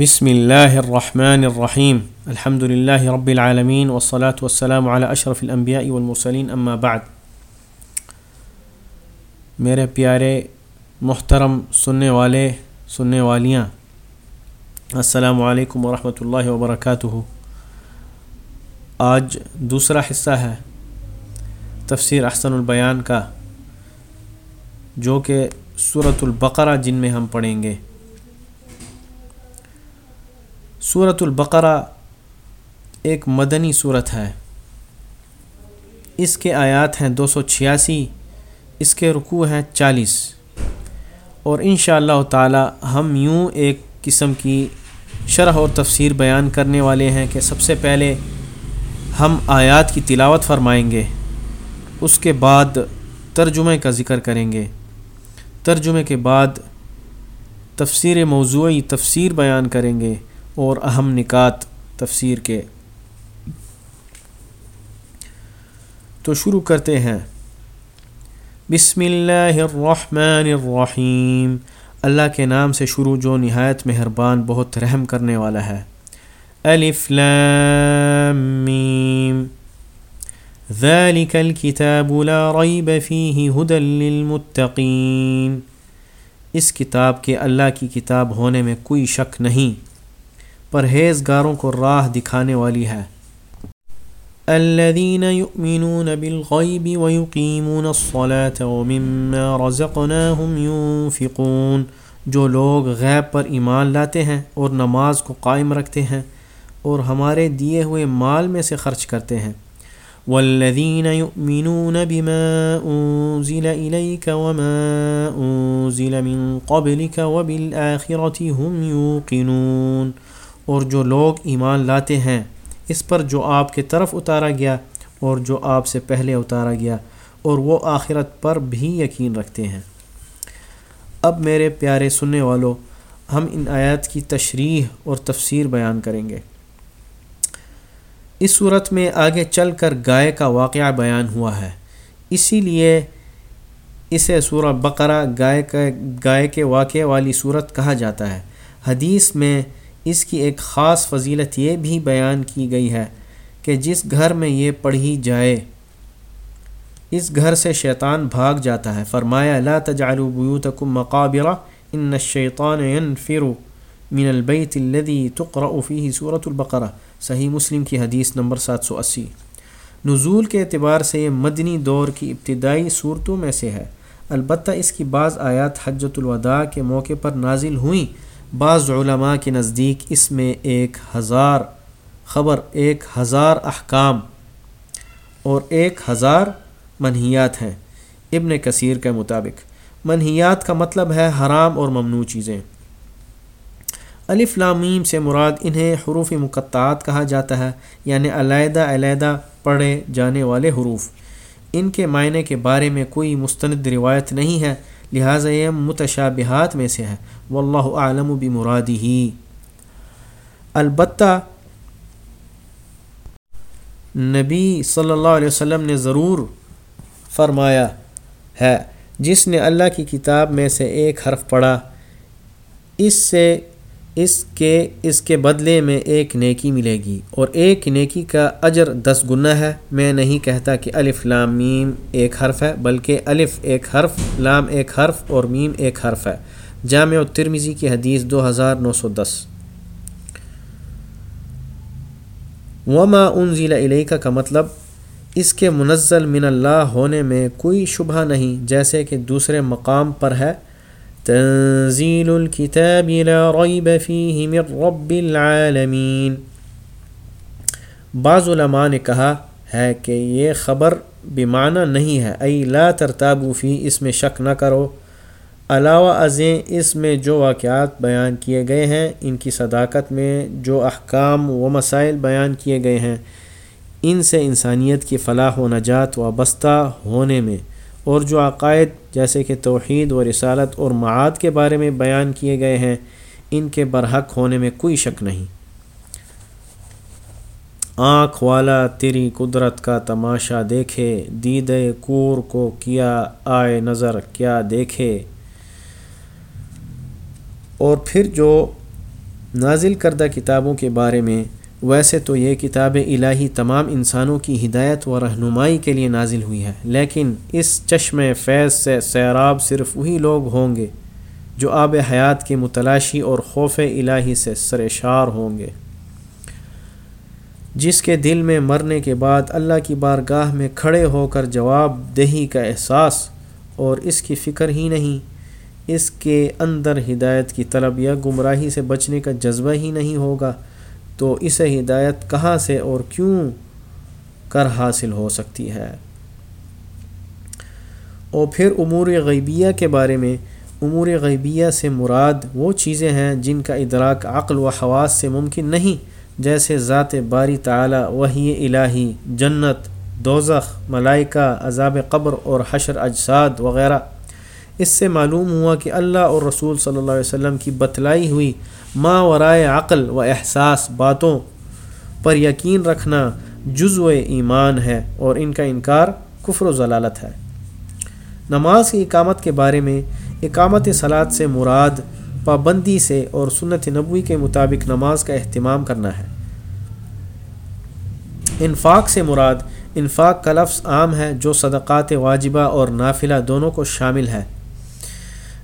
بسم اللہ الرحمن الرحیم الحمد للہ رب العالمین والصلاة والسلام على اشرف الانبیاء والمرسلین اما بعد میرے پیارے محترم سننے والے، سننے والیاں، السلام علیکم ورحمۃ اللہ وبرکاتہ۔ آج دوسرا حصہ ہے تفسیر احسن البیان کا، جو کہ صورت البقرہ جن میں ہم پڑھیں گے۔ صورت البقرہ ایک مدنی صورت ہے۔ اس کے آیات ہیں دو سو چھیاسی، اس کے رکوع ہیں چالیس۔ اور ان شاء اللہ تعالی ہم یوں ایک قسم کی شرح اور تفسیر بیان کرنے والے ہیں کہ سب سے پہلے ہم آیات کی تلاوت فرمائیں گے، اس کے بعد ترجمے کا ذکر کریں گے۔ ترجمے کے بعد تفسیر موضوعی تفسیر بیان کریں گے۔ اور اہم نکات تفسیر کے۔ تو شروع کرتے ہیں۔ بسم اللہ الرحمن الرحیم۔ اللہ کے نام سے شروع جو نہایت مہربان، بہت رحم کرنے والا ہے۔ الف لام میم۔ ذلك الكتاب لا ريب فيه هدى للمتقين۔ اس کتاب کے اللہ کی کتاب ہونے میں کوئی شک نہیں۔ پرہیزگاروں کو راہ دکھانے والی ہے۔ الذين يؤمنون بالغيب ويقيمون الصلاة ومما رزقناهم ينفقون، جو لوگ غیب پر ایمان لاتے ہیں اور نماز کو قائم رکھتے ہیں اور ہمارے دیے ہوئے مال میں سے خرچ کرتے ہیں۔ والذین يؤمنون بما انزل الیک وما انزل من قبلك وبالآخرة هم يوقنون اور جو لوگ ایمان لاتے ہیں، اس پر جو آپ کے طرف اتارا گیا اور جو آپ سے پہلے اتارا گیا، اور وہ آخرت پر بھی یقین رکھتے ہیں۔ اب میرے پیارے سننے والوں، ہم ان آیات کی تشریح اور تفسیر بیان کریں گے۔ اس صورت میں آگے چل کر گائے کا واقعہ بیان ہوا ہے۔ اسی لیے اسے سورہ بقرہ گائے کا گائے کے واقعے والی صورت کہا جاتا ہے۔ حدیث میں اس کی ایک خاص فضیلت یہ بھی بیان کی گئی ہے کہ جس گھر میں یہ پڑھی جائے، اس گھر سے شیطان بھاگ جاتا ہے۔ فرمایا، لا تجعلوا بیوتکم مقابرہ، ان الشیطان ينفر من البیت الذي تقرأ فيه سورة البقرہ۔ صحیح مسلم کی حدیث نمبر سات سو اسی۔ نزول کے اعتبار سے یہ مدنی دور کی ابتدائی صورتوں میں سے ہے۔ البتہ اس کی بعض آیات حجت الوداع کے موقع پر نازل ہوئیں۔ بعض علماء کے نزدیک اس میں ایک ہزار خبر، ایک ہزار احکام اور ایک ہزار منحیات ہیں ابن کثیر کے مطابق۔ منحیات کا مطلب ہے حرام اور ممنوع چیزیں۔ الف لامیم سے مراد انہیں حروف مقطعات کہا جاتا ہے یعنی علیحدہ علیحدہ پڑھے جانے والے حروف۔ ان کے معنی کے بارے میں کوئی مستند روایت نہیں ہے۔ لہٰذا یہ متشابہات میں سے ہے واللہ عالم بمرادی ہی البتہ نبی صلی اللہ علیہ وسلم نے ضرور فرمایا ہے، جس نے اللہ کی کتاب میں سے ایک حرف پڑھا، اس سے اس کے اس کے بدلے میں ایک نیکی ملے گی اور ایک نیکی کا اجر دس گنا ہے۔ میں نہیں کہتا کہ الف لام میم ایک حرف ہے، بلکہ الف ایک حرف، لام ایک حرف اور میم ایک حرف ہے۔ جامع و ترمیزی کی حدیث دو ہزار نو سو دس۔ وما انزل الیکا کا مطلب اس کے منزل من اللہ ہونے میں کوئی شبہ نہیں، جیسے کہ دوسرے مقام پر ہے۔ تنزیل الكتاب لا ریب فیہ من رب العالمین بعض علماء نے کہا ہے کہ یہ خبر بیمانہ نہیں ہے۔ ای لا ترتابو فی اس میں شک نہ کرو۔ علاوہ ازیں اس میں جو واقعات بیان کیے گئے ہیں، ان کی صداقت میں جو احکام و مسائل بیان کیے گئے ہیں، ان سے انسانیت کی فلاح و نجات وابستہ ہونے میں اور جو عقائد جیسے کہ توحید و رسالت اور معاد کے بارے میں بیان کیے گئے ہیں، ان کے برحق ہونے میں کوئی شک نہیں۔ آنکھ والا تیری قدرت کا تماشا دیکھے، دید کور کو کیا آئے نظر کیا دیکھے۔ اور پھر جو نازل کردہ کتابوں کے بارے میں ویسے تو یہ کتاب الہی تمام انسانوں کی ہدایت و رہنمائی کے لیے نازل ہوئی ہے، لیکن اس چشم فیض سے سیراب صرف وہی لوگ ہوں گے جو آب حیات کی متلاشی اور خوف الہی سے سرشار ہوں گے۔ جس کے دل میں مرنے کے بعد اللہ کی بارگاہ میں کھڑے ہو کر جواب دہی کا احساس، اور اس کی فکر ہی نہیں، اس کے اندر ہدایت کی طلب یا گمراہی سے بچنے کا جذبہ ہی نہیں ہوگا۔ تو اسے ہدایت کہاں سے اور کیوں کر حاصل ہو سکتی ہے؟ اور پھر امور غیبیہ کے بارے میں، امور غیبیہ سے مراد وہ چیزیں ہیں جن کا ادراک عقل و حواس سے ممکن نہیں، جیسے ذات باری تعالی، وحی الہی، جنت، دوزخ، ملائکہ، عذاب قبر اور حشر، اجساد وغیرہ۔ اس سے معلوم ہوا کہ اللہ اور رسول صلی اللہ علیہ وسلم کی بتلائی ہوئی ما ورائے عقل و احساس باتوں پر یقین رکھنا جزو ایمان ہے اور ان کا انکار کفر و ضلالت ہے۔ نماز کی اقامت کے بارے میں اقامت سلاد سے مراد پابندی سے اور سنت نبوی کے مطابق نماز کا اہتمام کرنا ہے۔ انفاق سے مراد، انفاق کا لفظ عام ہے جو صدقات واجبہ اور نافلہ دونوں کو شامل ہے۔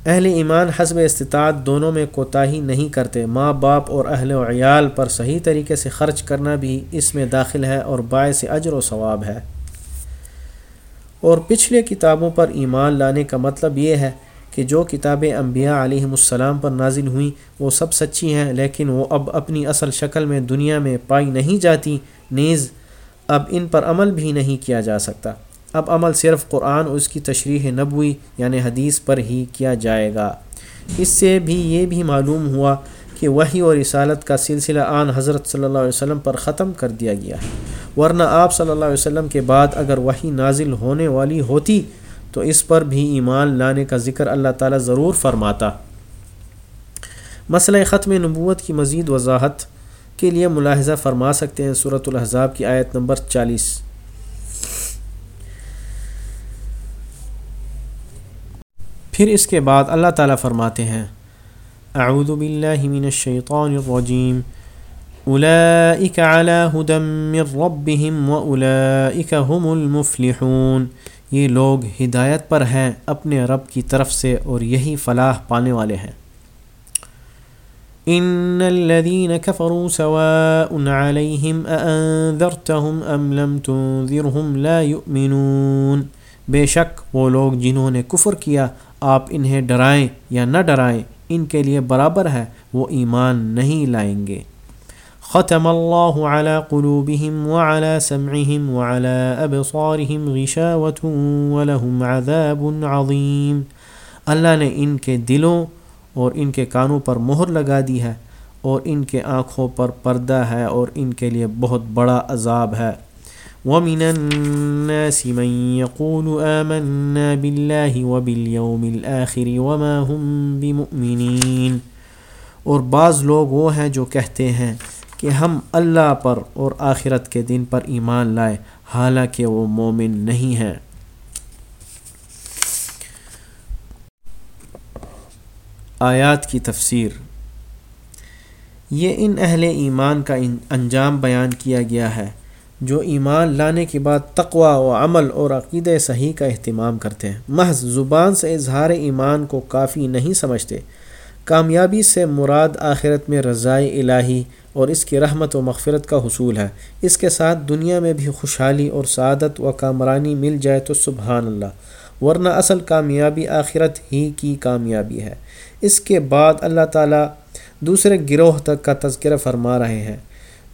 اہل ایمان حسب استطاعت دونوں میں کوتاہی نہیں کرتے۔ ماں باپ اور اہل و عیال پر صحیح طریقے سے خرچ کرنا بھی اس میں داخل ہے اور باعث اجر و ثواب ہے۔ اور پچھلے کتابوں پر ایمان لانے کا مطلب یہ ہے کہ جو کتابیں انبیاء علیہ السلام پر نازل ہوئیں وہ سب سچی ہیں، لیکن وہ اب اپنی اصل شکل میں دنیا میں پائی نہیں جاتی۔ نیز اب ان پر عمل بھی نہیں کیا جا سکتا۔ اب عمل صرف قرآن اس کی تشریح نبوی یعنی حدیث پر ہی کیا جائے گا۔ اس سے بھی یہ بھی معلوم ہوا کہ وہی اور رسالت کا سلسلہ آن حضرت صلی اللہ علیہ وسلم پر ختم کر دیا گیا ہے۔ ورنہ آپ صلی اللہ علیہ وسلم کے بعد اگر وہی نازل ہونے والی ہوتی تو اس پر بھی ایمان لانے کا ذکر اللہ تعالیٰ ضرور فرماتا۔ مسئلہ ختم نبوت کی مزید وضاحت کے لیے ملاحظہ فرما سکتے ہیں صورت الحضاب کی آیت نمبر چالیس۔ پھر اس کے بعد اللہ تعالیٰ فرماتے ہیں، اعوذ باللہ من الشیطان الرجیم اولئک علی هدى من ربهم واولئک هم المفلحون۔ یہ لوگ ہدایت پر ہیں اپنے رب کی طرف سے اور یہی فلاح پانے والے ہیں۔ ان الذين كفروا سواء عليهم اانذرتهم ام لم تنذرهم لا يؤمنون بے شک وہ لوگ جنہوں نے کفر کیا آپ انہیں ڈرائیں یا نہ ڈرائیں، ان کے لیے برابر ہے، وہ ایمان نہیں لائیں گے۔ ختم اللہ على قلوبهم وعلى سمعهم وعلى ابصارهم غشاوة ولهم عذاب عظیم۔ اللہ نے ان کے دلوں اور ان کے کانوں پر مہر لگا دی ہے اور ان کے آنکھوں پر پردہ ہے اور ان کے لیے بہت بڑا عذاب ہے۔ وَمِنَ النَّاسِ مَن يَقُولُ آمَنَّا بِاللَّهِ وَبِالْيَوْمِ الْآخِرِ وَمَا هُم بِمُؤْمِنِينَ۔ اور بعض لوگ وہ ہیں جو کہتے ہیں کہ ہم اللہ پر اور آخرت کے دن پر ایمان لائے، حالانکہ وہ مومن نہیں ہیں۔ آیات کی تفسیر۔ یہ ان اہل ایمان کا انجام بیان کیا گیا ہے۔ جو ایمان لانے کے بعد تقوا و عمل اور عقید صحیح کا اہتمام کرتے ہیں۔ محض زبان سے اظہار ایمان کو کافی نہیں سمجھتے۔ کامیابی سے مراد آخرت میں رضائے الہی اور اس کی رحمت و مغفرت کا حصول ہے۔ اس کے ساتھ دنیا میں بھی خوشحالی اور سعادت و کامرانی مل جائے تو سبحان اللہ۔ ورنہ اصل کامیابی آخرت ہی کی کامیابی ہے۔ اس کے بعد اللہ تعالیٰ دوسرے گروہ تک کا تذکرہ فرما رہے ہیں۔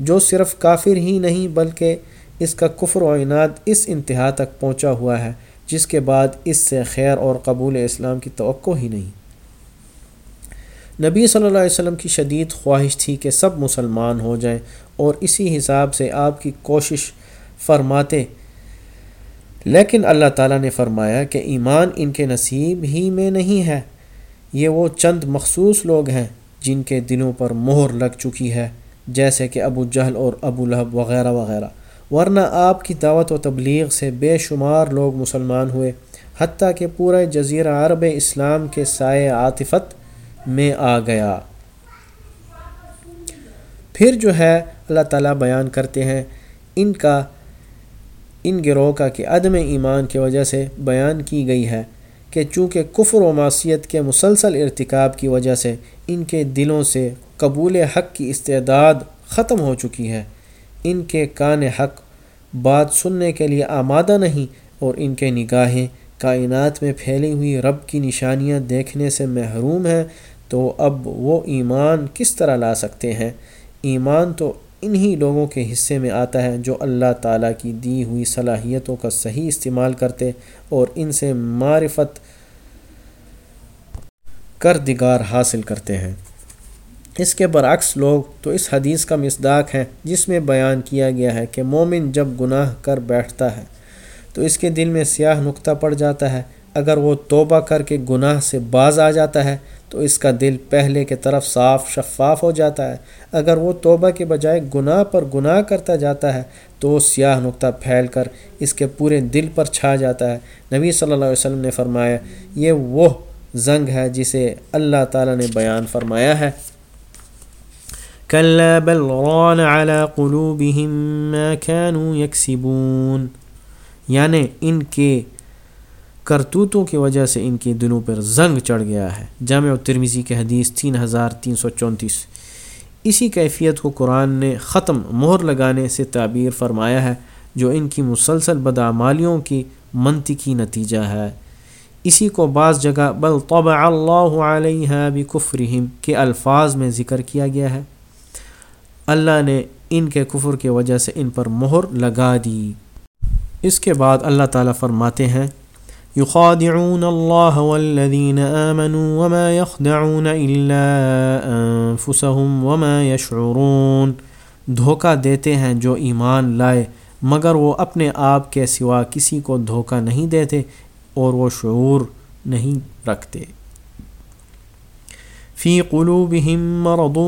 جو صرف کافر ہی نہیں بلکہ اس کا کفر و عناد اس انتہا تک پہنچا ہوا ہے، جس کے بعد اس سے خیر اور قبول اسلام کی توقع ہی نہیں۔ نبی صلی اللہ علیہ وسلم کی شدید خواہش تھی کہ سب مسلمان ہو جائیں اور اسی حساب سے آپ کی کوشش فرماتے۔ لیکن اللہ تعالیٰ نے فرمایا کہ ایمان ان کے نصیب ہی میں نہیں ہے۔ یہ وہ چند مخصوص لوگ ہیں جن کے دلوں پر مہر لگ چکی ہے۔ جیسے کہ ابو جہل اور ابو لہب وغیرہ وغیرہ۔ ورنہ آپ کی دعوت و تبلیغ سے بے شمار لوگ مسلمان ہوئے، حتیٰ کہ پورے جزیرہ عرب اسلام کے سائے عاطفت میں آ گیا۔ پھر جو ہے، اللہ تعالیٰ بیان کرتے ہیں ان کا، ان گروہ کا کہ عدم ایمان کی وجہ سے بیان کی گئی ہے کہ چونکہ کفر و معصیت کے مسلسل ارتکاب کی وجہ سے ان کے دلوں سے قبول حق کی استعداد ختم ہو چکی ہے۔ ان کے کان حق بات سننے کے لیے آمادہ نہیں اور ان کے نگاہیں کائنات میں پھیلی ہوئی رب کی نشانیاں دیکھنے سے محروم ہیں تو اب وہ ایمان کس طرح لا سکتے ہیں؟ ایمان تو انہی لوگوں کے حصے میں آتا ہے جو اللہ تعالیٰ کی دی ہوئی صلاحیتوں کا صحیح استعمال کرتے اور ان سے معرفت کر دگار حاصل کرتے ہیں۔ اس کے برعکس لوگ تو اس حدیث کا مصداق ہے جس میں بیان کیا گیا ہے کہ مومن جب گناہ کر بیٹھتا ہے تو اس کے دل میں سیاہ نقطہ پڑ جاتا ہے۔ اگر وہ توبہ کر کے گناہ سے باز آ جاتا ہے تو اس کا دل پہلے کے طرف صاف شفاف ہو جاتا ہے۔ اگر وہ توبہ کے بجائے گناہ پر گناہ کرتا جاتا ہے تو وہ سیاہ نقطہ پھیل کر اس کے پورے دل پر چھا جاتا ہے۔ نبی صلی اللہ علیہ وسلم نے فرمایا، یہ وہ زنگ ہے جسے اللہ تعالیٰ نے بیان فرمایا ہے۔ بل ران على قلوبهم ما كانوا يكسبون. یعنی ان کے کرتوتوں کی وجہ سے ان کے دلوں پر زنگ چڑھ گیا ہے۔ جامع و ترمیزی کے حدیث تین ہزار تین سو چونتیس۔ اسی کیفیت کو قرآن نے ختم مہر لگانے سے تعبیر فرمایا ہے، جو ان کی مسلسل بدعمالیوں کی منطقی نتیجہ ہے۔ اسی کو بعض جگہ بل طبع اللہ علیہ بکفرہم، کے الفاظ میں ذکر کیا گیا ہے۔ اللہ نے ان کے کفر کی وجہ سے ان پر مہر لگا دی۔ اس کے بعد اللہ تعالیٰ فرماتے ہیں يخادعون الله والذين آمنوا وما يخدعون إلا أنفسهم وما يشعرون دھوکہ دیتے ہیں جو ایمان لائے، مگر وہ اپنے آپ کے سوا کسی کو دھوکہ نہیں دیتے اور وہ شعور نہیں رکھتے۔ فی قلوبهم مرض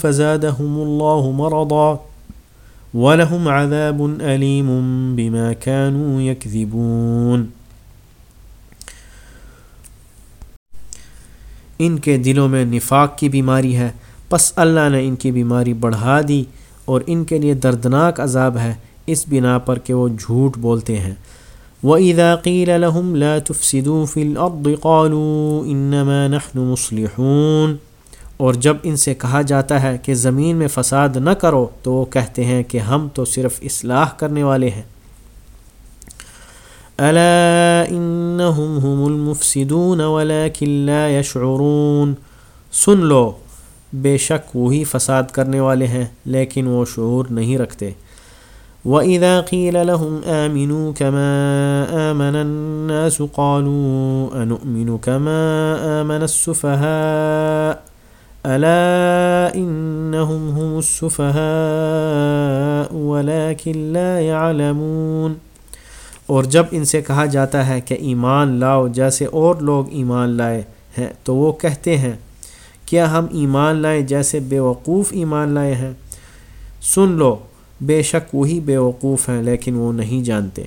فزادهم الله مرضا ولهم عذاب أليم بما كانوا يكذبون۔ ان کے دلوں میں نفاق کی بیماری ہے، پس اللہ نے ان کی بیماری بڑھا دی اور ان کے لیے دردناک عذاب ہے، اس بنا پر کہ وہ جھوٹ بولتے ہیں۔ وَإِذَا قِيلَ لَهُمْ لَا تُفْسِدُوا فِي الْأَرْضِ قَالُوا إِنَّمَا نَحْنُ مُصْلِحُونَ۔ اور جب ان سے کہا جاتا ہے کہ زمین میں فساد نہ کرو تو وہ کہتے ہیں کہ ہم تو صرف اصلاح کرنے والے ہیں۔ الا انهم هم المفسدون ولكن لا يشعرون سن لو، بے شک وہی فساد کرنے والے ہیں، لیکن وہ شعور نہیں رکھتے۔ وَإِذَا قِيلَ لَهُمْ آمِنُوا كَمَا آمَنَ النَّاسُ قَالُوا أَنُؤْمِنُ كَمَا آمَنَ السُّفَهَاءُ۔ أَلَا إِنَّهُمْ هُمُ السُّفَهَاءُ وَلَكِنْ لَا يَعْلَمُونَ۔ اور جب ان سے کہا جاتا ہے کہ ایمان لاؤ، جیسے اور لوگ ایمان لائے ہیں، تو وہ کہتے ہیں، کیا ہم ایمان لائیں جیسے بے وقوف ایمان لائے ہیں؟ سن لو، بے شک وہی بے وقوف ہیں، لیکن وہ نہیں جانتے۔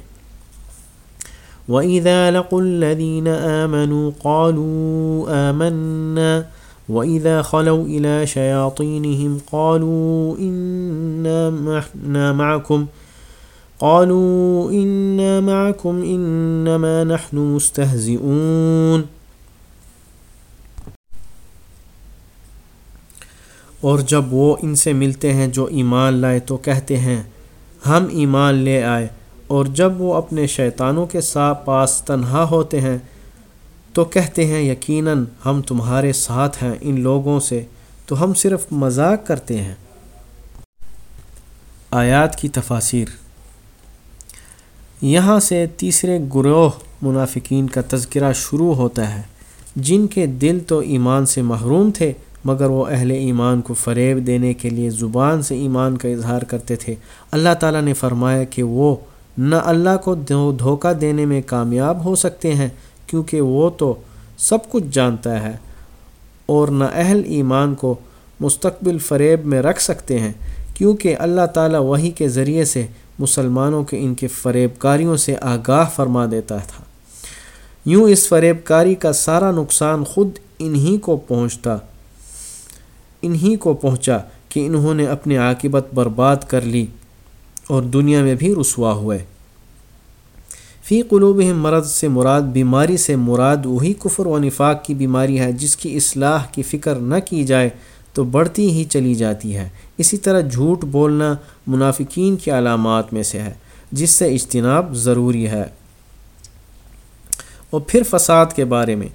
وَإِذَا لَقُوا الَّذِينَ آمَنُوا قَالُوا آمَنَّا وَإِذَا خَلَوْا إِلَى شَيَاطِينِهِمْ قَالُوا إِنَّا مَعَكُمْ قالوا إنا معكم إنما نحن مستهزئون اور جب وہ ان سے ملتے ہیں جو ایمان لائے تو کہتے ہیں، ہم ایمان لے آئے اور جب وہ اپنے شیطانوں کے ساتھ پاس تنہا ہوتے ہیں تو کہتے ہیں، یقیناً ہم تمہارے ساتھ ہیں ان لوگوں سے، تو ہم صرف مذاق کرتے ہیں۔ آیات کی تفاصیر یہاں سے تیسرے گروہ منافقین کا تذکرہ شروع ہوتا ہے۔ جن کے دل تو ایمان سے محروم تھے، مگر وہ اہل ایمان کو فریب دینے کے لیے زبان سے ایمان کا اظہار کرتے تھے۔ اللہ تعالیٰ نے فرمایا کہ وہ نہ اللہ کو دھوکہ دینے میں کامیاب ہو سکتے ہیں کیونکہ وہ تو سب کچھ جانتا ہے اور نہ اہل ایمان کو مستقبل فریب میں رکھ سکتے ہیں، کیونکہ اللہ تعالیٰ وہی کے ذریعے سے مسلمانوں کے ان کے فریب کاریوں سے آگاہ فرما دیتا تھا۔ یوں اس فریب کاری کا سارا نقصان خود انہی کو پہنچتا، انہی کو پہنچا کہ انہوں نے اپنے عاقبت برباد کر لی اور دنیا میں بھی رسوا ہوئے۔ فی قلوب مرض سے مراد بیماری سے مراد وہی کفر و نفاق کی بیماری ہے جس کی اصلاح کی فکر نہ کی جائے تو بڑھتی ہی چلی جاتی ہے۔ اسی طرح جھوٹ بولنا منافقین کی علامات میں سے ہے، جس سے اجتناب ضروری ہے۔ اور پھر فساد کے بارے میں،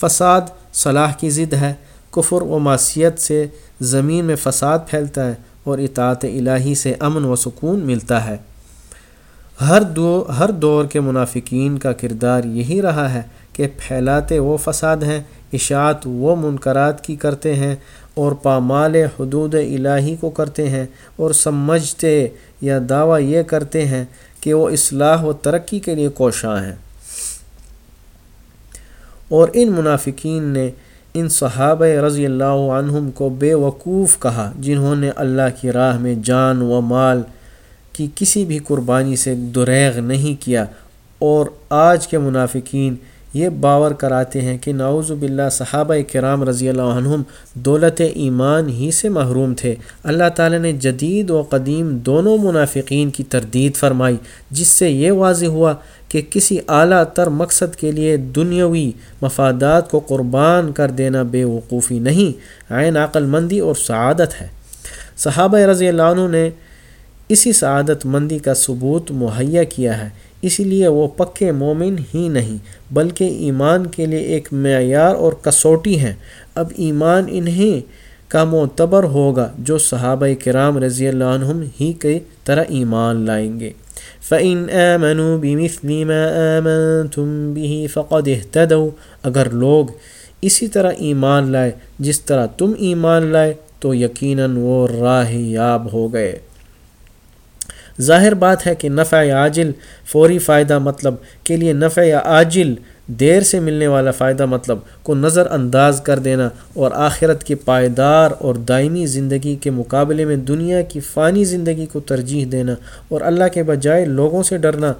فساد صلاح کی ضد ہے، کفر و معصیت سے زمین میں فساد پھیلتا ہے اور اطاعت الہی سے امن و سکون ملتا ہے۔ ہر دو، ہر دور کے منافقین کا کردار یہی رہا ہے کہ پھیلاتے وہ فساد ہیں، اشاعت وہ منکرات کی کرتے ہیں اور پامال حدود الہی کو کرتے ہیں اور سمجھتے یا دعویٰ یہ کرتے ہیں کہ وہ اصلاح و ترقی کے لیے کوشاں ہیں۔ اور ان منافقین نے ان صحابہ رضی اللہ عنہم کو بے وقوف کہا، جنہوں نے اللہ کی راہ میں جان و مال کی کسی بھی قربانی سے دریغ نہیں کیا۔ اور آج کے منافقین یہ باور کراتے ہیں کہ نعوذ باللہ صحابہ کرام رضی اللہ عنہم دولت ایمان ہی سے محروم تھے۔ اللہ تعالی نے جدید و قدیم دونوں منافقین کی تردید فرمائی، جس سے یہ واضح ہوا کہ کسی اعلیٰ تر مقصد کے لیے دنیاوی مفادات کو قربان کر دینا بے وقوفی نہیں۔ عین عقل مندی اور سعادت ہے۔ صحابہ رضی اللہ عنہ نے اسی سعادت مندی کا ثبوت مہیا کیا ہے۔ اسی لیے وہ پکے مومن ہی نہیں، بلکہ ایمان کے لیے ایک معیار اور کسوٹی ہیں۔ اب ایمان انہیں کا معتبر ہوگا جو صحابہ کرام رضی اللہ عنہم ہی کے طرح ایمان لائیں گے۔ فَإِنْ آمَنُوا بِمِثْلِ مَا آمَنْتُمْ بِهِ فَقَدْ اهْتَدَوْا۔ اگر لوگ اسی طرح ایمان لائے، جس طرح تم ایمان لائے، تو یقیناً وہ راہ یاب ہو گئے۔ ظاہر بات ہے کہ نفع یا عاجل فوری فائدہ مطلب کے لیے نفع یا عاجل دیر سے ملنے والا فائدہ مطلب کو نظر انداز کر دینا اور آخرت کی پائیدار اور دائمی زندگی کے مقابلے میں دنیا کی فانی زندگی کو ترجیح دینا اور اللہ کے بجائے لوگوں سے ڈرنا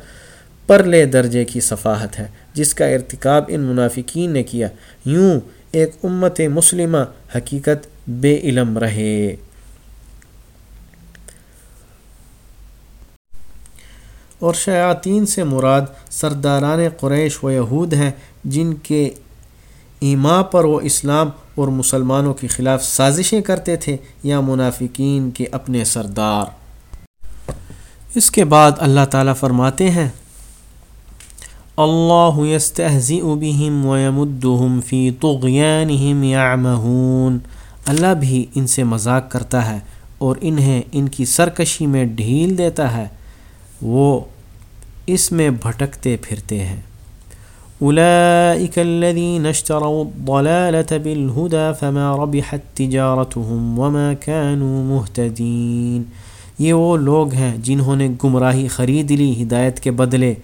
پرلے درجے کی صفاحت ہے، جس کا ارتکاب ان منافقین نے کیا۔ یوں ایک امت مسلمہ حقیقت بے علم رہے۔ اور شیاطین سے مراد سرداران قریش و یہود ہیں، جن کے ایما پر وہ اسلام اور مسلمانوں کے خلاف سازشیں کرتے تھے یا منافقین کے اپنے سردار۔ اس کے بعد اللہ تعالیٰ فرماتے ہیں، اللہ بهم ويمدهم في طغيانهم يعمهون اللہ بھی ان سے مذاق کرتا ہے اور انہیں ان کی سرکشی میں ڈھیل دیتا ہے۔ وہ اس میں بھٹکتے پھرتے ہیں۔ اولئک الذین اشتروا الضلالة بالهدى فما ربحت تجارتهم وما كانوا مهتدین یہ وہ لوگ ہیں جنہوں نے گمراہی خرید لی ہدایت کے بدلے،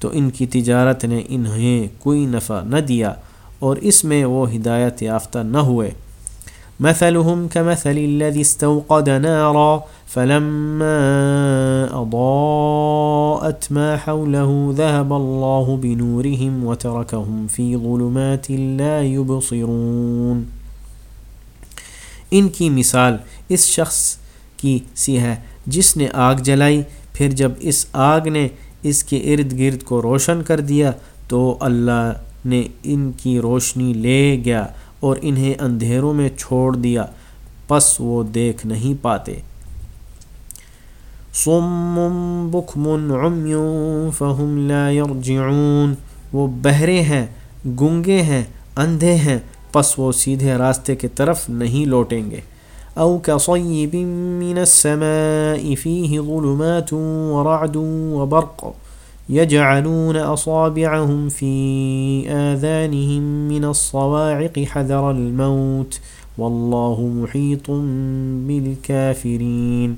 تو ان کی تجارت نے انہیں کوئی نفع نہ دیا اور اس میں وہ ہدایت یافتہ نہ ہوئے۔ مثلهم كمثل الذي استوقد نارا فلما أضاءت ما حوله ذهب الله بنورهم وتركهم في ظلمات لا يبصرون۔ ان کی مثال اس شخص کی سی ہے جس نے آگ جلائی، پھر جب اس آگ نے اس کے ارد گرد کو روشن کر دیا تو اللہ نے ان کی روشنی لے گیا۔ اور انہیں اندھیروں میں چھوڑ دیا، پس وہ دیکھ نہیں پاتے۔ فہم لا يرجعون وہ بہرے ہیں، گنگے ہیں، اندھے ہیں، پس وہ سیدھے راستے کے طرف نہیں لوٹیں گے۔ او كصيب من السماء فيه ظلمات ورعد وبرق يجعلون أصابعهم في آذانهم من الصواعق حذر الموت والله محيط بالكافرين۔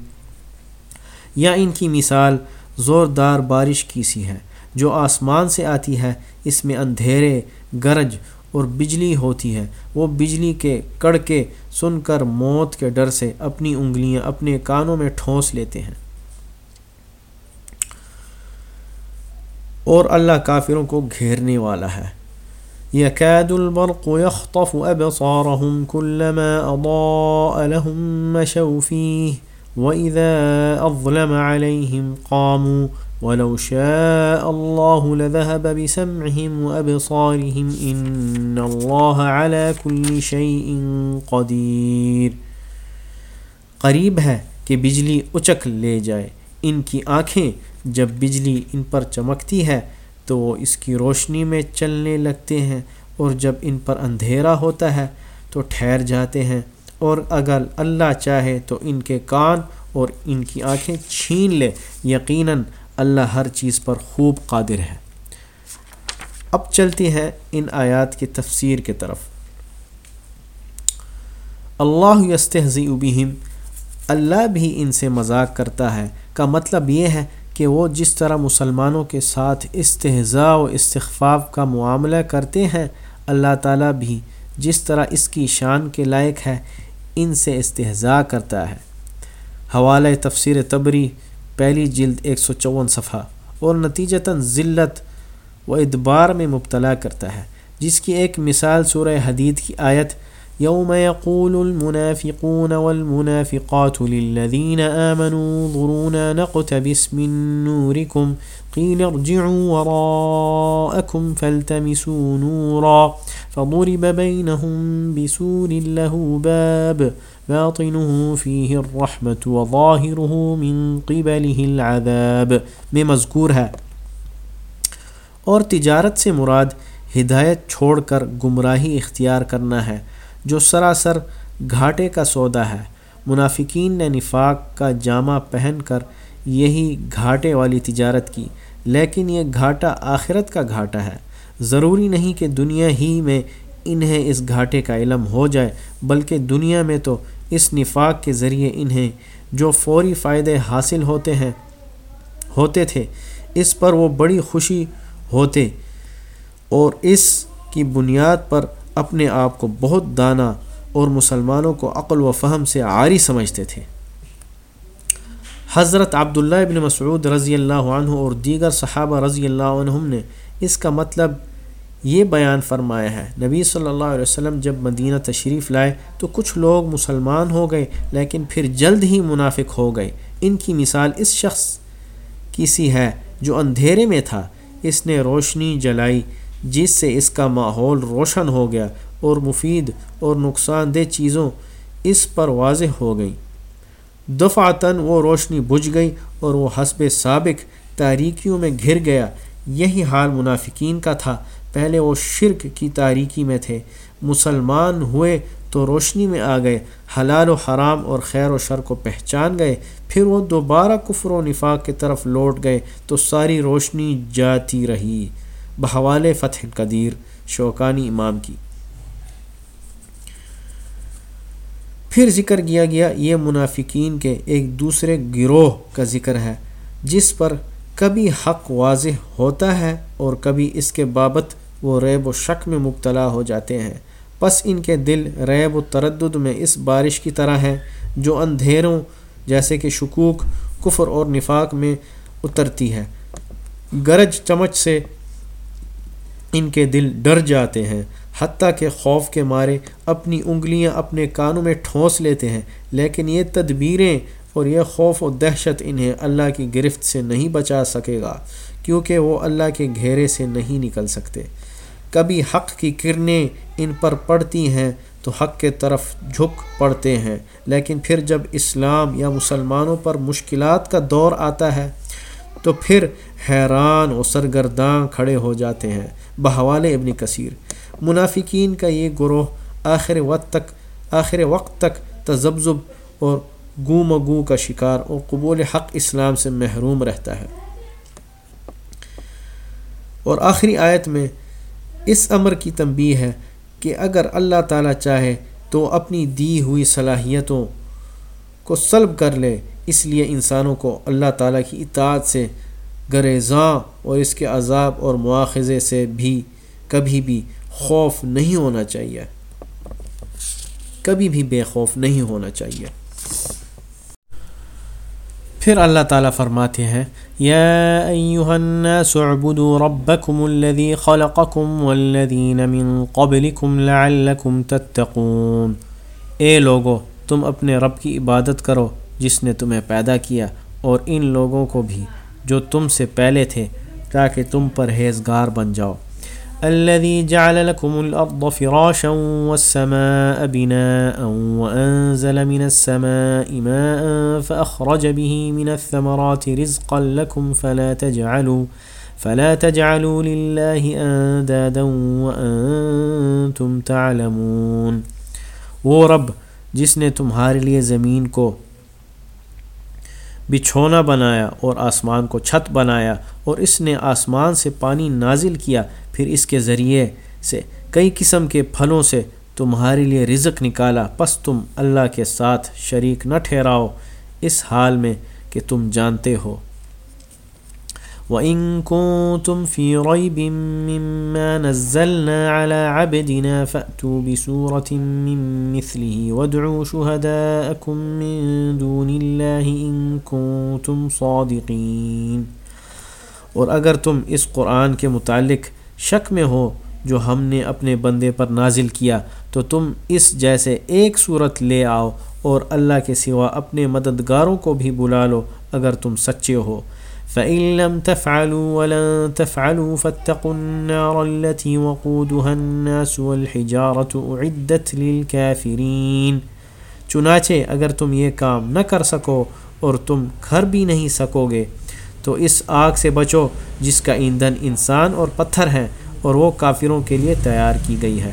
یا ان کی مثال زوردار بارش کی سی ہے، جو آسمان سے آتی ہے، اس میں اندھیرے، گرج اور بجلی ہوتی ہے۔ وہ بجلی کے کڑکے سن کر موت کے ڈر سے اپنی انگلیاں اپنے کانوں میں ٹھونس لیتے ہیں۔ اور اللہ کافروں کو گھیرنے والا ہے۔ يكاد البرق يخطف أبصارهم كلما أضاء لهم مشوا فيه وإذا أظلم عليهم قاموا ولو شاء الله لذهب بسمعهم وأبصارهم إن الله على كل شيء قدير۔ قریب ہے کہ بجلی اچک لے جائے۔ ان کی آنکھیں جب بجلی ان پر چمکتی ہے تو وہ اس کی روشنی میں چلنے لگتے ہیں اور جب ان پر اندھیرا ہوتا ہے تو ٹھہر جاتے ہیں اور اگر اللہ چاہے تو ان کے کان اور ان کی آنکھیں چھین لے۔ یقیناً اللہ ہر چیز پر خوب قادر ہے۔ اب چلتی ہے ان آیات کی تفسیر کی طرف۔ اللہ یستحزی بہم، اللہ بھی ان سے مذاق کرتا ہے۔ کا مطلب یہ ہے کہ وہ جس طرح مسلمانوں کے ساتھ استحضاء و استخفاف کا معاملہ کرتے ہیں، اللہ تعالیٰ بھی جس طرح اس کی شان کے لائق ہے، ان سے استحضاء کرتا ہے۔ حوالہ تفسیر تبری، پہلی جلد ایک سو چون صفحہ، اور نتیجتاً ذلت و ادبار میں مبتلا کرتا ہے، جس کی ایک مثال سورہ حدید کی آیت يوم يقول المنافقون والمنافقات للذين آمنوا ضرونا نقتبس من نوركم، قيل ارجعوا وراءكم فالتمسوا نورا، فضرب بينهم بسور له باب، باطنه فيه الرحمة وظاهره من قبله العذاب. میں مذکور ہے۔ اور تجارت سے مراد ہدایت چھوڑ کر گمراہی اختیار کرنا ہے۔ جو سراسر گھاٹے کا سودا ہے۔ منافقین نے نفاق کا جامع پہن کر یہی گھاٹے والی تجارت کی، لیکن یہ گھاٹا آخرت کا گھاٹا ہے۔ ضروری نہیں کہ دنیا ہی میں انہیں اس گھاٹے کا علم ہو جائے، بلکہ دنیا میں تو اس نفاق کے ذریعے انہیں جو فوری فائدے حاصل ہوتے ہیں، ہوتے تھے، اس پر وہ بڑی خوشی ہوتے اور اس کی بنیاد پر اپنے آپ کو بہت دانا اور مسلمانوں کو عقل و فہم سے عاری سمجھتے تھے۔ حضرت عبداللہ ابن مسعود رضی اللہ عنہ اور دیگر صحابہ رضی اللہ عنہم نے اس کا مطلب یہ بیان فرمایا ہے، نبی صلی اللہ علیہ وسلم جب مدینہ تشریف لائے تو کچھ لوگ مسلمان ہو گئے لیکن پھر جلد ہی منافق ہو گئے۔ ان کی مثال اس شخص کی سی ہے جو اندھیرے میں تھا۔ اس نے روشنی جلائی۔ جس سے اس کا ماحول روشن ہو گیا اور مفید اور نقصان دہ چیزوں اس پر واضح ہو گئیں۔ دفعتاً وہ روشنی بجھ گئی اور وہ حسب سابق تاریکیوں میں گھر گیا۔ یہی حال منافقین کا تھا۔ پہلے وہ شرک کی تاریکی میں تھے۔ مسلمان ہوئے تو روشنی میں آ گئے۔ حلال و حرام اور خیر و شر کو پہچان گئے۔ پھر وہ دوبارہ کفر و نفاق کی طرف لوٹ گئے تو ساری روشنی جاتی رہی۔ بحوال فتح قدیر شوکانی امام کی۔ پھر ذکر کیا گیا، یہ منافقین کے ایک دوسرے گروہ کا ذکر ہے، جس پر کبھی حق واضح ہوتا ہے اور کبھی اس کے بابت وہ ریب و شک میں مبتلا ہو جاتے ہیں۔ پس ان کے دل ریب و تردد میں اس بارش کی طرح ہیں، جو اندھیروں جیسے کہ شکوک، کفر اور نفاق میں اترتی ہے۔ گرج چمچ سے ان کے دل ڈر جاتے ہیں، حتیٰ کہ خوف کے مارے اپنی انگلیاں اپنے کانوں میں ٹھونس لیتے ہیں۔ لیکن یہ تدبیریں اور یہ خوف و دہشت انہیں اللہ کی گرفت سے نہیں بچا سکے گا، کیونکہ وہ اللہ کے گھیرے سے نہیں نکل سکتے۔ کبھی حق کی کرنیں ان پر پڑتی ہیں تو حق کے طرف جھک پڑتے ہیں، لیکن پھر جب اسلام یا مسلمانوں پر مشکلات کا دور آتا ہے تو پھر حیران و سرگرداں کھڑے ہو جاتے ہیں۔ بحوال ابن کثیر، منافقین کا یہ گروہ آخر وقت تک، آخر وقت تک تذبذب اور گو کا شکار اور قبول حق اسلام سے محروم رہتا ہے۔ اور آخری آیت میں اس امر کی تنبیہ ہے کہ اگر اللہ تعالیٰ چاہے تو اپنی دی ہوئی صلاحیتوں کو سلب کر لے۔ اس لیے انسانوں کو اللہ تعالیٰ کی اطاعت سے گریزاں اور اس کے عذاب اور مواخذے سے بھی کبھی بھی خوف نہیں ہونا چاہیے۔ کبھی بھی بے خوف نہیں ہونا چاہیے۔ پھر اللہ تعالیٰ فرماتے ہیں يا أيها الناس اعبدوا ربكم الذي خلقكم والذين من قبلكم لعلكم تتقون۔ اے لوگو، تم اپنے رب کی عبادت کرو۔ جس نے تمہیں پیدا کیا اور ان لوگوں کو بھی جو تم سے پہلے تھے، تاکہ تم پرہیزگار بن جاؤ۔ الذي جعل لكم الأرض فراشا والسماء بناء وأنزل من السماء ماء فأخرج به من الثمرات رزقا لكم فلا تجعلوا فلا تجعلوا لله أندادا وأنتم تعلمون۔ وہ رب جس نے تمہارے لیے زمین کو بچھونا بنایا اور آسمان کو چھت بنایا اور اس نے آسمان سے پانی نازل کیا، پھر اس کے ذریعے سے کئی قسم کے پھلوں سے تمہارے لیے رزق نکالا۔ پس تم اللہ کے ساتھ شریک نہ ٹھہراؤ، اس حال میں کہ تم جانتے ہو۔ وَإِن كُنتُمْ فِي رَيْبٍ مِّمَّا نَزَّلْنَا عَلَى عَبْدِنَا فَأْتُوا بِسُورَةٍ مِّن مِّثْلِهِ وَادْعُوا شُهَدَاءَكُم مِّن دُونِ اللَّهِ إِن كُنتُمْ صَادِقِينَ۔ اور اگر تم اس قرآن کے متعلق شک میں ہو جو ہم نے اپنے بندے پر نازل کیا، تو تم اس جیسے ایک صورت لے آؤ اور اللہ کے سوا اپنے مددگاروں کو بھی بلا لو اگر تم سچے ہو۔ فَإِن لَمْ تَفْعَلُوا وَلَن تَفْعَلُوا فَاتَّقُوا النَّارَ الَّتِي وَقُودُهَا النَّاسُ وَالْحِجَارَةُ اُعِدَّتْ لِلْكَافِرِينَ۔ چنانچہ اگر تم یہ کام نہ کر سکو اور تم کر بھی نہیں سکو گے تو اس آگ سے بچو جس کا ایندھن انسان اور پتھر ہے اور وہ کافروں کے لیے تیار کی گئی ہے۔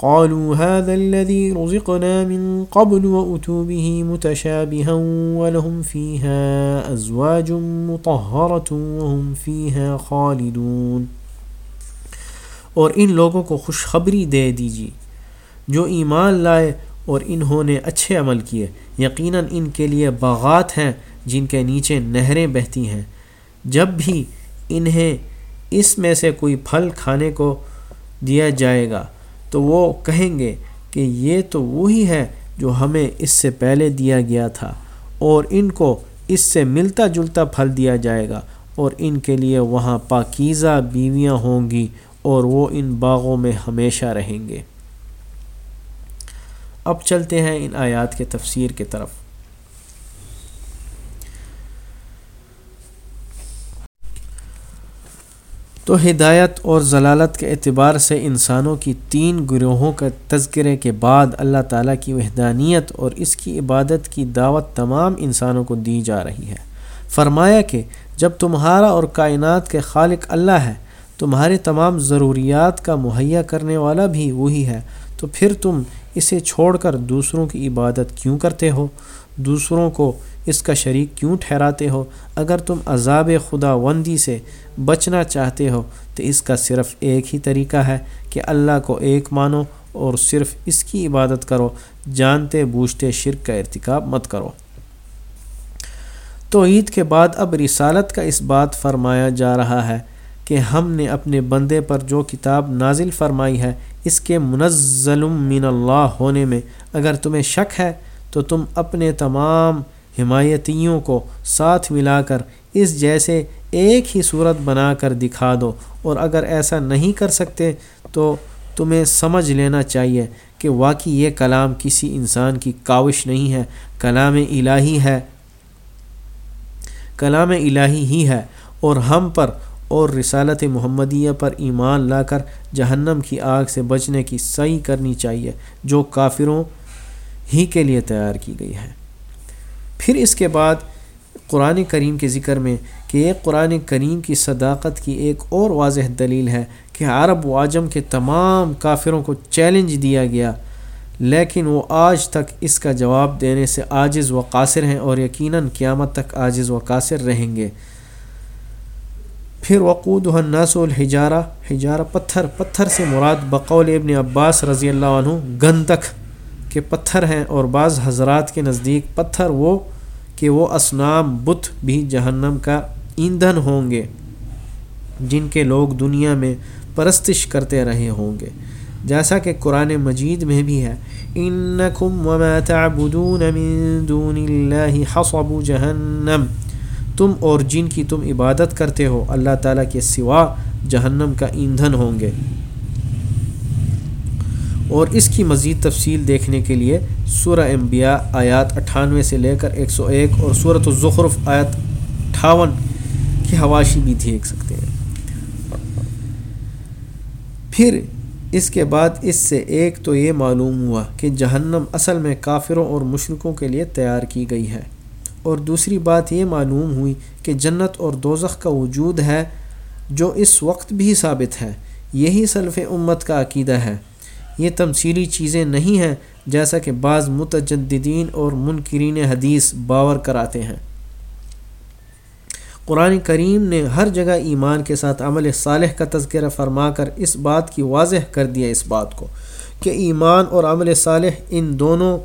قالوا هذا الذي رزقنا من قبل وأتوا به متشابها ولهم فيها أزواج مطهرة وهم فيها خالدون۔ اور ان لوگوں کو خوشخبری دے دیجیے۔ جو ایمان لائے اور انہوں نے اچھے عمل کیے، یقیناً ان کے لیے باغات ہیں جن کے نیچے نہریں بہتی ہیں۔ جب بھی انہیں اس میں سے کوئی پھل کھانے کو دیا جائے گا تو وہ کہیں گے کہ یہ تو وہی ہے جو ہمیں اس سے پہلے دیا گیا تھا اور ان کو اس سے ملتا جلتا پھل دیا جائے گا اور ان کے لیے وہاں پاکیزہ بیویاں ہوں گی اور وہ ان باغوں میں ہمیشہ رہیں گے۔ اب چلتے ہیں ان آیات کے تفسیر کی طرف۔ تو ہدایت اور ضلالت کے اعتبار سے انسانوں کی تین گروہوں کا تذکرے کے بعد اللہ تعالیٰ کی وحدانیت اور اس کی عبادت کی دعوت تمام انسانوں کو دی جا رہی ہے۔ فرمایا کہ جب تمہارا اور کائنات کے خالق اللہ ہے، تمہارے تمام ضروریات کا مہیا کرنے والا بھی وہی ہے، تو پھر تم اسے چھوڑ کر دوسروں کی عبادت کیوں کرتے ہو؟ دوسروں کو اس کا شریک کیوں ٹھہراتے ہو؟ اگر تم عذاب خدا وندی سے بچنا چاہتے ہو، تو اس کا صرف ایک ہی طریقہ ہے کہ اللہ کو ایک مانو اور صرف اس کی عبادت کرو۔ جانتے بوجھتے شرک کا ارتکاب مت کرو۔ تو عید کے بعد اب رسالت کا اس بات فرمایا جا رہا ہے کہ ہم نے اپنے بندے پر جو کتاب نازل فرمائی ہے، اس کے منزل من اللہ ہونے میں اگر تمہیں شک ہے، تو تم اپنے تمام حمایتیوں کو ساتھ ملا کر اس جیسے ایک ہی صورت بنا کر دکھا دو۔ اور اگر ایسا نہیں کر سکتے تو تمہیں سمجھ لینا چاہیے کہ واقعی یہ کلام کسی انسان کی کاوش نہیں ہے، کلام الہی ہے۔ کلام الہی ہی ہے۔ اور ہم پر اور رسالت محمدیہ پر ایمان لا کر جہنم کی آگ سے بچنے کی صحیح کرنی چاہیے، جو کافروں ہی کے لیے تیار کی گئی ہے۔ پھر اس کے بعد قرآن کریم کے ذکر میں کہ ایک قرآن کریم کی صداقت کی ایک اور واضح دلیل ہے کہ عرب و عجم کے تمام کافروں کو چیلنج دیا گیا، لیکن وہ آج تک اس کا جواب دینے سے عاجز و قاصر ہیں اور یقیناً قیامت تک عاجز و قاصر رہیں گے۔ پھر وقود الناس الحجارہ حجارہ پتھر پتھر سے مراد بقول ابن عباس رضی اللہ عنہ، گندک۔ کہ پتھر ہیں اور بعض حضرات کے نزدیک پتھر وہ کہ وہ اسنام بت بھی جہنم کا ایندھن ہوں گے، جن کے لوگ دنیا میں پرستش کرتے رہے ہوں گے۔ جیسا کہ قرآن مجید میں بھی ہے، انکم وما تعبدون من دون اللہ حصب جہنم تم اور جن کی تم عبادت کرتے ہو، اللہ تعالیٰ کے سوا جہنم کا ایندھن ہوں گے۔ اور اس کی مزید تفصیل دیکھنے کے لیے سورہ انبیاء آیات اٹھانوے سے لے کر ایک سو ایک اور صورت الزخرف آیت اٹھاون کی حواشی بھی دیکھ سکتے ہیں۔ پھر اس کے بعد اس سے ایک تو یہ معلوم ہوا کہ جہنم اصل میں کافروں اور مشرقوں کے لیے تیار کی گئی ہے۔ اور دوسری بات یہ معلوم ہوئی کہ جنت اور دوزخ کا وجود ہے جو اس وقت بھی ثابت ہے، یہی سلف امت کا عقیدہ ہے۔ یہ تمثیلی چیزیں نہیں ہیں جیسا کہ بعض متجدین اور منکرین حدیث باور کراتے ہیں۔ قرآن کریم نے ہر جگہ ایمان کے ساتھ عمل صالح کا تذکرہ فرما کر اس بات کی واضح کر دیا اس بات کو کہ ایمان اور عمل صالح ان دونوں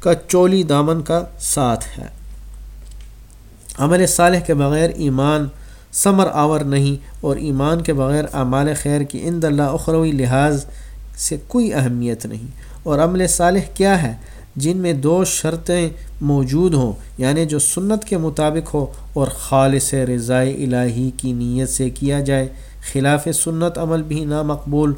کا چولی دامن کا ساتھ ہے۔ عمل صالح کے بغیر ایمان ثمر آور نہیں اور ایمان کے بغیر اعمال خیر کی اند اللہ اخروی لحاظ سے کوئی اہمیت نہیں۔ اور عمل صالح کیا ہے؟ جن میں دو شرطیں موجود ہوں یعنی جو سنت کے مطابق ہو اور خالص رضائے الہی کی نیت سے کیا جائے۔ خلاف سنت عمل بھی نامقبول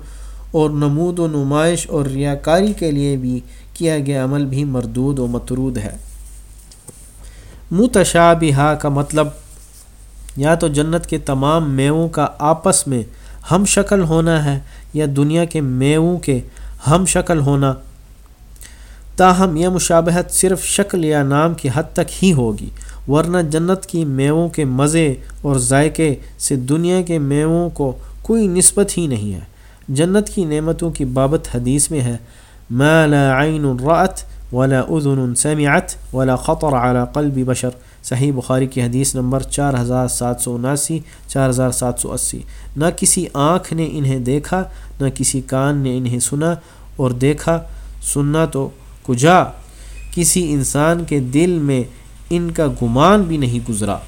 اور نمود و نمائش اور ریاکاری کے لیے بھی کیا گیا عمل بھی مردود و مترود ہے۔ متشابہہ کا مطلب یا تو جنت کے تمام میووں کا آپس میں ہم شکل ہونا ہے یا دنیا کے میووں کے ہم شکل ہونا، تاہم یہ مشابہت صرف شکل یا نام کی حد تک ہی ہوگی، ورنہ جنت کی میووں کے مزے اور ذائقے سے دنیا کے میووں کو کوئی نسبت ہی نہیں ہے۔ جنت کی نعمتوں کی بابت حدیث میں ہے، ما لا عین رأت ولا اذن سمعت ولا خطر على قلب بشر۔ صحیح بخاری کی حدیث نمبر چار ہزار سات سو اناسی، چار ہزار سات سو اسی۔ نہ کسی آنکھ نے انہیں دیکھا، نہ کسی کان نے انہیں سنا اور دیکھا۔ سننا تو کجا، کسی انسان کے دل میں ان کا گمان بھی نہیں گزرا۔